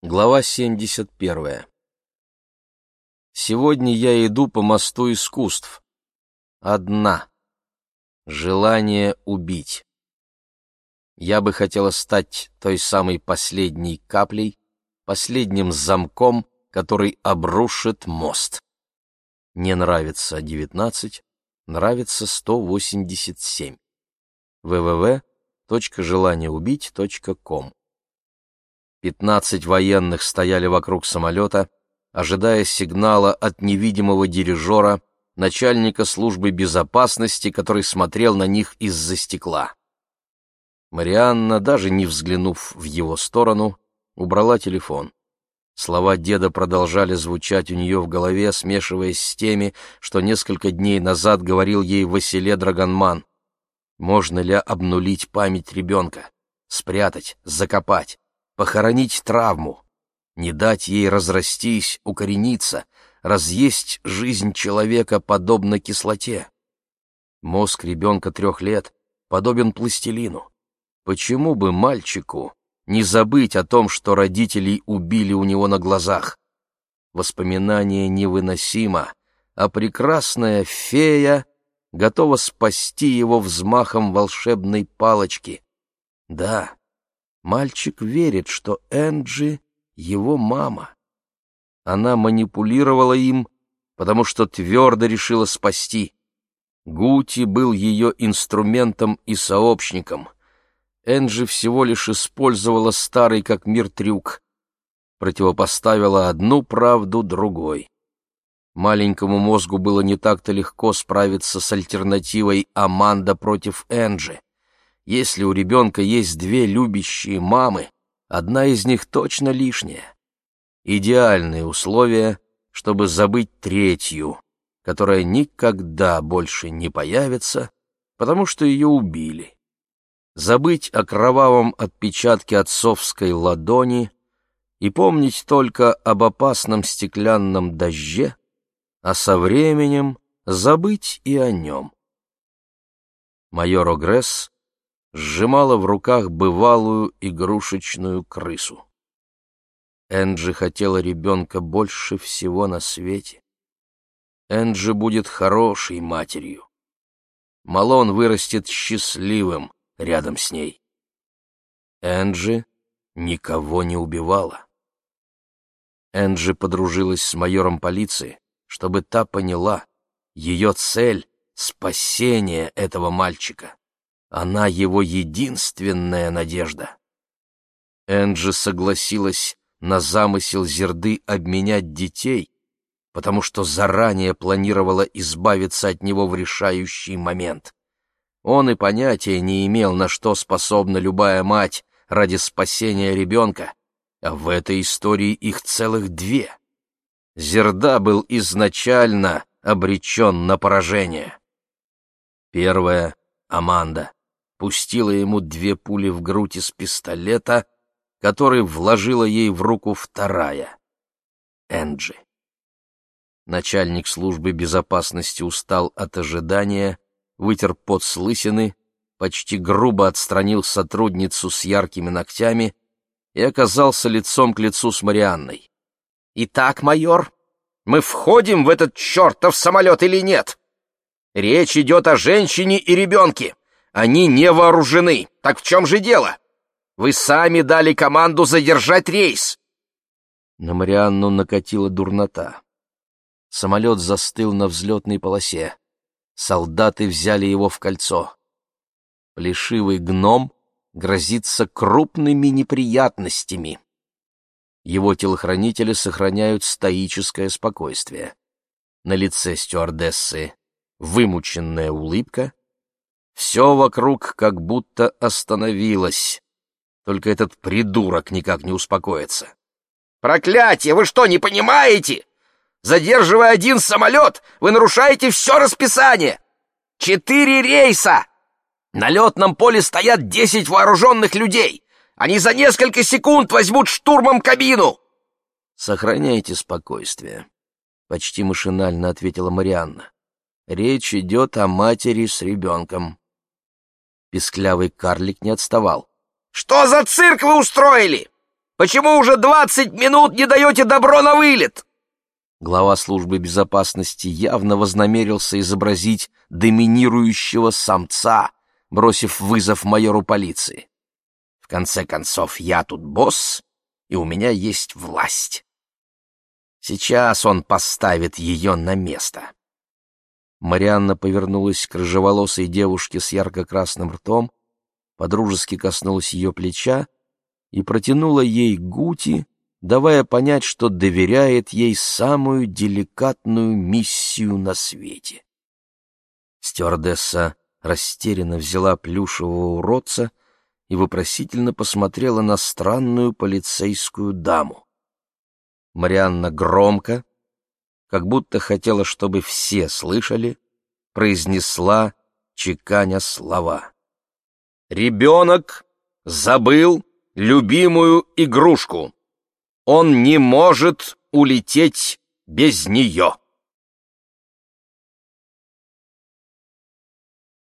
Глава 71. Сегодня я иду по мосту искусств. Одна. Желание убить. Я бы хотела стать той самой последней каплей, последним замком, который обрушит мост. Не нравится 19, нравится 187. www.желаниеубить.ком Пятнадцать военных стояли вокруг самолета, ожидая сигнала от невидимого дирижера, начальника службы безопасности, который смотрел на них из-за стекла. Марианна, даже не взглянув в его сторону, убрала телефон. Слова деда продолжали звучать у нее в голове, смешиваясь с теми, что несколько дней назад говорил ей Василе Драгонман. Можно ли обнулить память ребенка? Спрятать, закопать? Похоронить травму, не дать ей разрастись, укорениться, разъесть жизнь человека подобно кислоте. Мозг ребенка трех лет подобен пластилину. Почему бы мальчику не забыть о том, что родителей убили у него на глазах? Воспоминание невыносимо, а прекрасная фея готова спасти его взмахом волшебной палочки. Да, Мальчик верит, что Энджи — его мама. Она манипулировала им, потому что твердо решила спасти. Гути был ее инструментом и сообщником. Энджи всего лишь использовала старый как мир трюк. Противопоставила одну правду другой. Маленькому мозгу было не так-то легко справиться с альтернативой Аманда против Энджи. Если у ребенка есть две любящие мамы, одна из них точно лишняя. Идеальные условия, чтобы забыть третью, которая никогда больше не появится, потому что ее убили. Забыть о кровавом отпечатке отцовской ладони и помнить только об опасном стеклянном дожде, а со временем забыть и о нем. Майор Огресс сжимала в руках бывалую игрушечную крысу. Энджи хотела ребенка больше всего на свете. Энджи будет хорошей матерью. Малон вырастет счастливым рядом с ней. Энджи никого не убивала. Энджи подружилась с майором полиции, чтобы та поняла, ее цель — спасение этого мальчика. Она его единственная надежда. Энджи согласилась на замысел Зерды обменять детей, потому что заранее планировала избавиться от него в решающий момент. Он и понятия не имел, на что способна любая мать ради спасения ребенка, а в этой истории их целых две. Зерда был изначально обречен на поражение. Первая — Аманда пустила ему две пули в грудь из пистолета, который вложила ей в руку вторая — Энджи. Начальник службы безопасности устал от ожидания, вытер пот с лысины, почти грубо отстранил сотрудницу с яркими ногтями и оказался лицом к лицу с Марианной. «Итак, майор, мы входим в этот чертов самолет или нет? Речь идет о женщине и ребенке. Они не вооружены. Так в чем же дело? Вы сами дали команду задержать рейс. На Марианну накатила дурнота. Самолет застыл на взлетной полосе. Солдаты взяли его в кольцо. Плешивый гном грозится крупными неприятностями. Его телохранители сохраняют стоическое спокойствие. На лице стюардессы вымученная улыбка, все вокруг как будто остановилось. Только этот придурок никак не успокоится. «Проклятие! Вы что, не понимаете? Задерживая один самолет, вы нарушаете все расписание! Четыре рейса! На летном поле стоят десять вооруженных людей! Они за несколько секунд возьмут штурмом кабину!» «Сохраняйте спокойствие», — почти машинально ответила Марианна. «Речь идет о матери с ребенком». Песклявый карлик не отставал. «Что за цирк вы устроили? Почему уже двадцать минут не даете добро на вылет?» Глава службы безопасности явно вознамерился изобразить доминирующего самца, бросив вызов майору полиции. «В конце концов, я тут босс, и у меня есть власть. Сейчас он поставит ее на место». Марианна повернулась к рыжеволосой девушке с ярко-красным ртом, подружески коснулась ее плеча и протянула ей гути, давая понять, что доверяет ей самую деликатную миссию на свете. Стюардесса растерянно взяла плюшевого уродца и вопросительно посмотрела на странную полицейскую даму. Марианна громко, как будто хотела, чтобы все слышали, произнесла, чеканя слова. «Ребенок забыл любимую игрушку. Он не может улететь без нее».